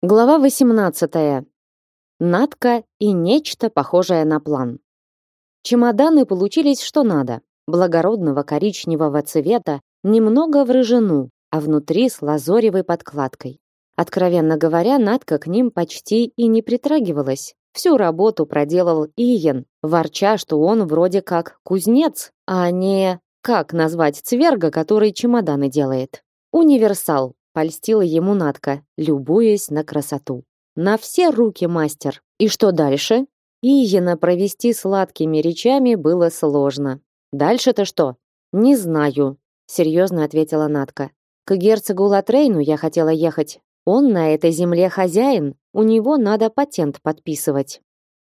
Глава 18. Надка и нечто похожее на план. Чемоданы получились что надо. Благородного коричневого цвета, немного в рыжину, а внутри с лазоревой подкладкой. Откровенно говоря, Надка к ним почти и не притрагивалась. Всю работу проделал Иен, ворча, что он вроде как кузнец, а не как назвать цверга, который чемоданы делает. Универсал, польстила ему Натка, любуясь на красоту. На все руки мастер. И что дальше? Иена провести сладкими речами было сложно. Дальше-то что? Не знаю, серьезно ответила Натка. К герцогу Латрейну я хотела ехать. Он на этой земле хозяин, у него надо патент подписывать.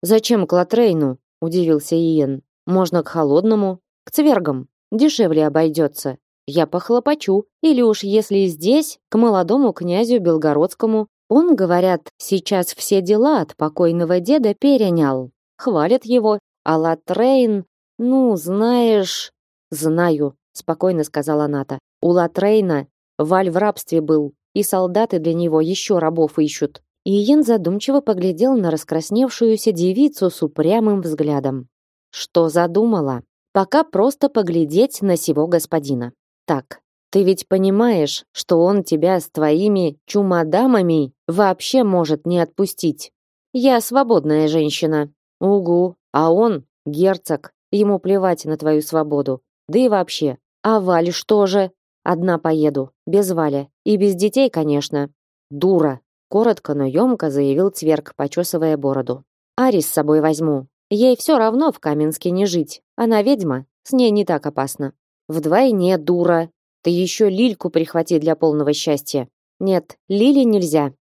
Зачем к Латрейну? удивился Иен. Можно к холодному, к цвергам. Дешевле обойдется. Я похлопочу, или уж если здесь, к молодому князю Белгородскому, он, говорят, сейчас все дела от покойного деда перенял. Хвалят его, а Латрейн, ну, знаешь... Знаю, спокойно сказала Ната. У Латрейна Валь в рабстве был, и солдаты для него еще рабов ищут. Иен задумчиво поглядел на раскрасневшуюся девицу с упрямым взглядом. Что задумала? Пока просто поглядеть на сего господина. Так, ты ведь понимаешь, что он тебя с твоими чумадамами вообще может не отпустить. Я свободная женщина. Угу. А он герцог. Ему плевать на твою свободу. Да и вообще. А Валь что же? Одна поеду, без Валя и без детей, конечно. Дура, коротко, но ёмко заявил Цверк, почесывая бороду. Арис с собой возьму. Ей все равно в Каменске не жить. Она ведьма, с ней не так опасно. Вдвойне дура. Ты еще Лильку прихвати для полного счастья. Нет, Лили нельзя.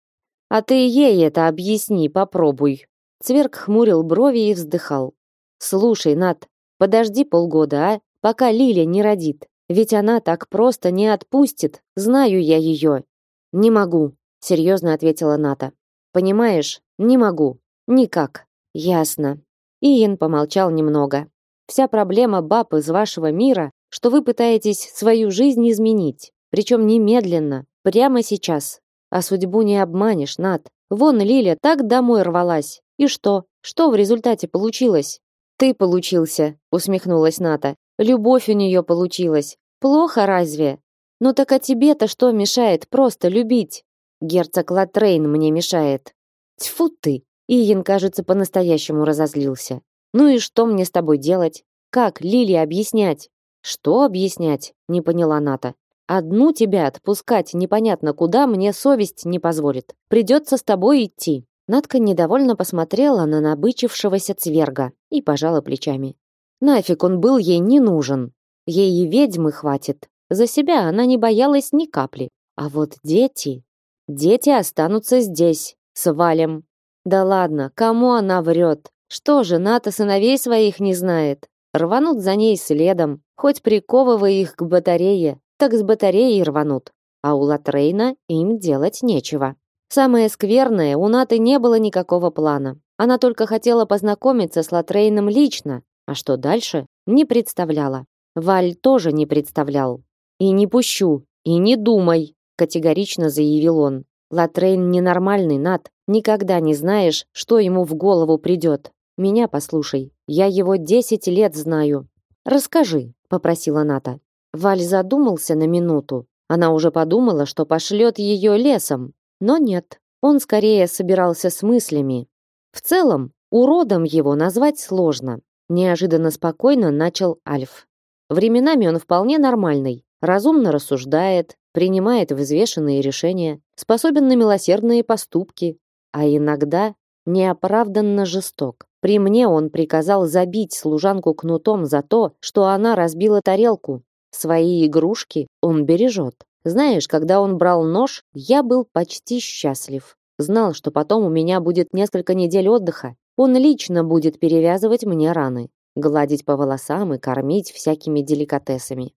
А ты ей это объясни, попробуй. Цверк хмурил брови и вздыхал. Слушай, Нат, подожди полгода, а, пока Лиля не родит. Ведь она так просто не отпустит. Знаю я ее. Не могу, серьезно ответила Ната. Понимаешь, не могу. Никак. Ясно. Иен помолчал немного. Вся проблема баб из вашего мира что вы пытаетесь свою жизнь изменить, причем немедленно, прямо сейчас. А судьбу не обманешь, Над. Вон Лиля так домой рвалась. И что? Что в результате получилось? Ты получился, усмехнулась Ната. Любовь у нее получилась. Плохо разве? Ну так а тебе-то что мешает просто любить? Герцог Латрейн мне мешает. Тьфу ты. Иен, кажется, по-настоящему разозлился. Ну и что мне с тобой делать? Как Лиле объяснять? Что объяснять? Не поняла Ната. Одну тебя отпускать непонятно куда мне совесть не позволит. Придется с тобой идти. Натка недовольно посмотрела на набычившегося цверга и пожала плечами. Нафиг он был ей не нужен. Ей и ведьмы хватит. За себя она не боялась ни капли. А вот дети... Дети останутся здесь, с Валем. Да ладно, кому она врет? Что же, Ната сыновей своих не знает? Рванут за ней следом, хоть приковывая их к батарее, так с батареей рванут. А у Латрейна им делать нечего. Самое скверное, у Наты не было никакого плана. Она только хотела познакомиться с Латрейном лично, а что дальше, не представляла. Валь тоже не представлял. «И не пущу, и не думай», категорично заявил он. Латрейн ненормальный, Нат. Никогда не знаешь, что ему в голову придет. Меня послушай. Я его десять лет знаю. Расскажи, попросила Ната. Валь задумался на минуту. Она уже подумала, что пошлет ее лесом, но нет. Он скорее собирался с мыслями. В целом, уродом его назвать сложно. Неожиданно спокойно начал Альф. Временами он вполне нормальный, разумно рассуждает, принимает взвешенные решения, способен на милосердные поступки, а иногда неоправданно жесток. При мне он приказал забить служанку кнутом за то, что она разбила тарелку. Свои игрушки он бережет. Знаешь, когда он брал нож, я был почти счастлив. Знал, что потом у меня будет несколько недель отдыха. Он лично будет перевязывать мне раны, гладить по волосам и кормить всякими деликатесами.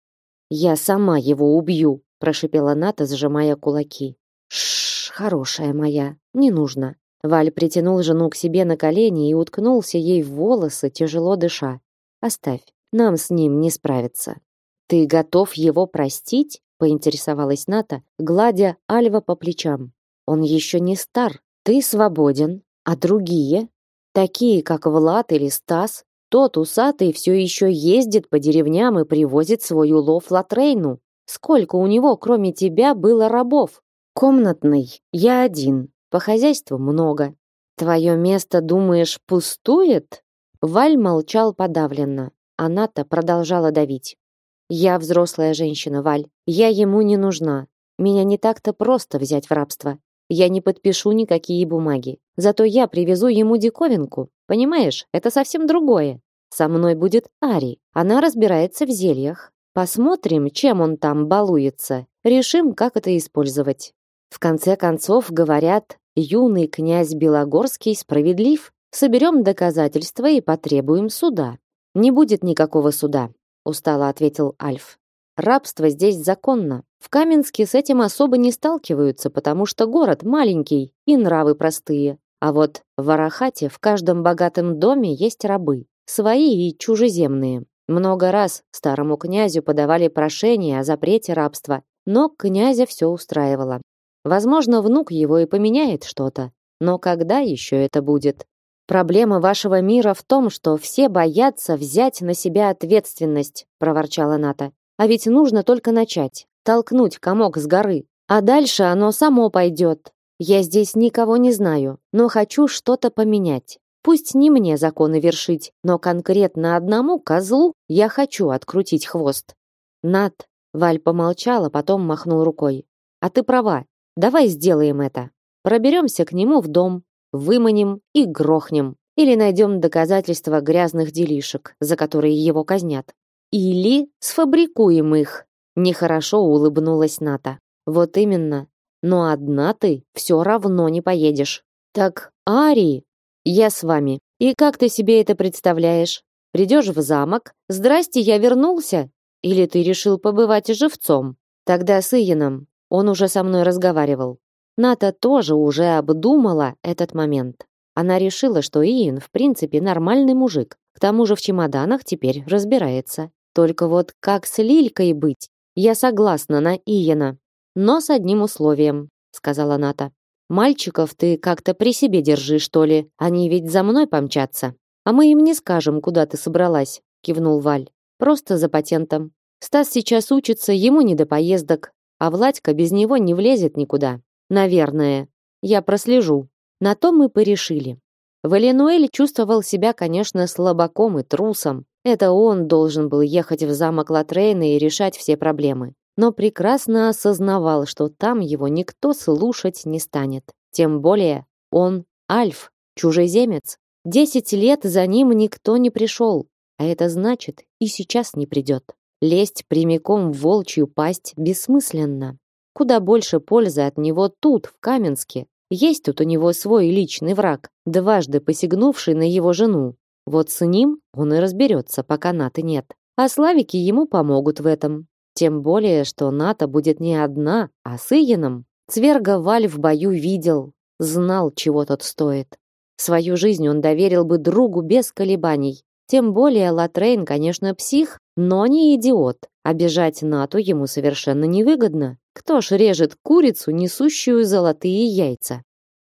Я сама его убью, прошипела Ната, сжимая кулаки. Шш, хорошая моя, не нужно. Валь притянул жену к себе на колени и уткнулся ей в волосы, тяжело дыша. Оставь, нам с ним не справиться. Ты готов его простить? поинтересовалась Ната, гладя Альва по плечам. Он еще не стар. Ты свободен, а другие, такие как Влад или Стас, тот усатый все еще ездит по деревням и привозит свой улов Латрейну. Сколько у него, кроме тебя, было рабов? Комнатный, я один, по хозяйству много. Твое место, думаешь, пустует? Валь молчал подавленно. Она-то продолжала давить. Я взрослая женщина, Валь. Я ему не нужна. Меня не так-то просто взять в рабство. Я не подпишу никакие бумаги. Зато я привезу ему диковинку. Понимаешь, это совсем другое. Со мной будет Ари. Она разбирается в зельях. Посмотрим, чем он там балуется. Решим, как это использовать. В конце концов, говорят, юный князь Белогорский справедлив. Соберем доказательства и потребуем суда. Не будет никакого суда, устало ответил Альф. Рабство здесь законно. В Каменске с этим особо не сталкиваются, потому что город маленький и нравы простые. А вот в Арахате в каждом богатом доме есть рабы, свои и чужеземные. Много раз старому князю подавали прошение о запрете рабства, но князя все устраивало. Возможно, внук его и поменяет что-то, но когда еще это будет? Проблема вашего мира в том, что все боятся взять на себя ответственность, проворчала Ната. А ведь нужно только начать, толкнуть комок с горы, а дальше оно само пойдет. Я здесь никого не знаю, но хочу что-то поменять. Пусть не мне законы вершить, но конкретно одному козлу я хочу открутить хвост. Над, Валь помолчала, потом махнул рукой. А ты права. Давай сделаем это. Проберемся к нему в дом, выманим и грохнем. Или найдем доказательства грязных делишек, за которые его казнят. Или сфабрикуем их. Нехорошо улыбнулась Ната. Вот именно. Но одна ты все равно не поедешь. Так, Ари, я с вами. И как ты себе это представляешь? Придешь в замок? Здрасте, я вернулся. Или ты решил побывать живцом? Тогда с Иеном. Он уже со мной разговаривал. Ната тоже уже обдумала этот момент. Она решила, что Иен в принципе нормальный мужик. К тому же в чемоданах теперь разбирается. Только вот как с Лилькой быть? Я согласна на Иена, но с одним условием, сказала Ната. Мальчиков ты как-то при себе держи, что ли? Они ведь за мной помчатся. А мы им не скажем, куда ты собралась, кивнул Валь. Просто за патентом. Стас сейчас учится, ему не до поездок, а Владька без него не влезет никуда. Наверное. Я прослежу. На то мы порешили. Валенуэль чувствовал себя, конечно, слабаком и трусом, это он должен был ехать в замок Латрейна и решать все проблемы. Но прекрасно осознавал, что там его никто слушать не станет. Тем более он Альф, чужеземец. Десять лет за ним никто не пришел, а это значит и сейчас не придет. Лезть прямиком в волчью пасть бессмысленно. Куда больше пользы от него тут, в Каменске. Есть тут у него свой личный враг, дважды посягнувший на его жену. Вот с ним он и разберется, пока Наты нет. А Славики ему помогут в этом. Тем более, что Ната будет не одна, а с Иеном. Цверга Валь в бою видел, знал, чего тот стоит. Свою жизнь он доверил бы другу без колебаний. Тем более Латрейн, конечно, псих, но не идиот. Обижать Нату ему совершенно невыгодно. Кто ж режет курицу, несущую золотые яйца?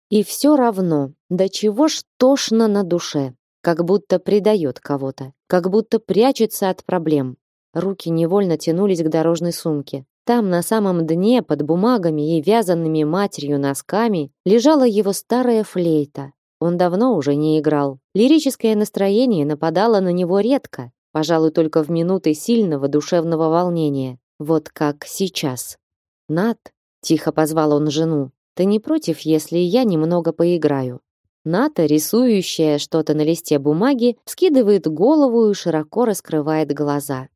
И все равно, до чего ж тошно на душе как будто предает кого-то, как будто прячется от проблем. Руки невольно тянулись к дорожной сумке. Там на самом дне под бумагами и вязанными матерью носками лежала его старая флейта. Он давно уже не играл. Лирическое настроение нападало на него редко, пожалуй, только в минуты сильного душевного волнения, вот как сейчас. Над, тихо позвал он жену. Ты не против, если я немного поиграю? Ната, рисующая что-то на листе бумаги, скидывает голову и широко раскрывает глаза.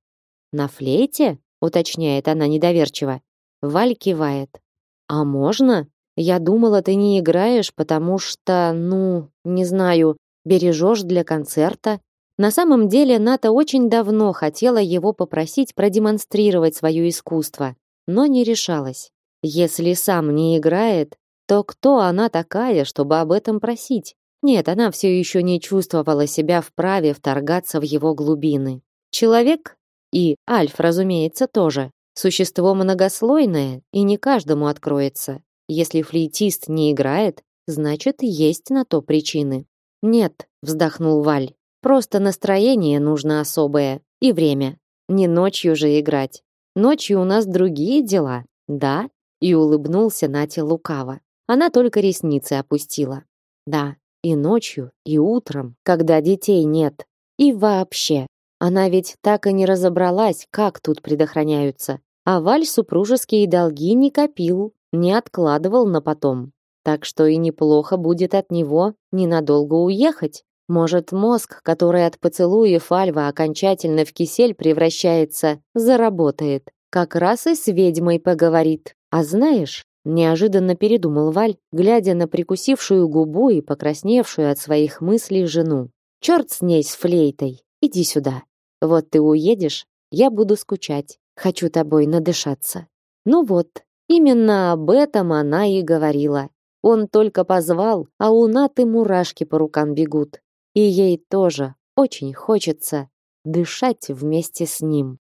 «На флейте?» — уточняет она недоверчиво. Валь кивает. «А можно? Я думала, ты не играешь, потому что, ну, не знаю, бережешь для концерта». На самом деле Ната очень давно хотела его попросить продемонстрировать свое искусство, но не решалась. Если сам не играет, то кто она такая, чтобы об этом просить? Нет, она все еще не чувствовала себя вправе вторгаться в его глубины. Человек, и Альф, разумеется, тоже, существо многослойное и не каждому откроется. Если флейтист не играет, значит, есть на то причины. Нет, вздохнул Валь. Просто настроение нужно особое и время. Не ночью же играть. Ночью у нас другие дела. Да? И улыбнулся Нате лукаво. Она только ресницы опустила. Да, и ночью, и утром, когда детей нет. И вообще. Она ведь так и не разобралась, как тут предохраняются. А Валь супружеские долги не копил, не откладывал на потом. Так что и неплохо будет от него ненадолго уехать. Может, мозг, который от поцелуев Альва окончательно в кисель превращается, заработает. Как раз и с ведьмой поговорит. А знаешь, неожиданно передумал Валь, глядя на прикусившую губу и покрасневшую от своих мыслей жену. Черт с ней с флейтой. Иди сюда. Вот ты уедешь, я буду скучать. Хочу тобой надышаться. Ну вот, именно об этом она и говорила. Он только позвал, а у Наты мурашки по рукам бегут. И ей тоже очень хочется дышать вместе с ним.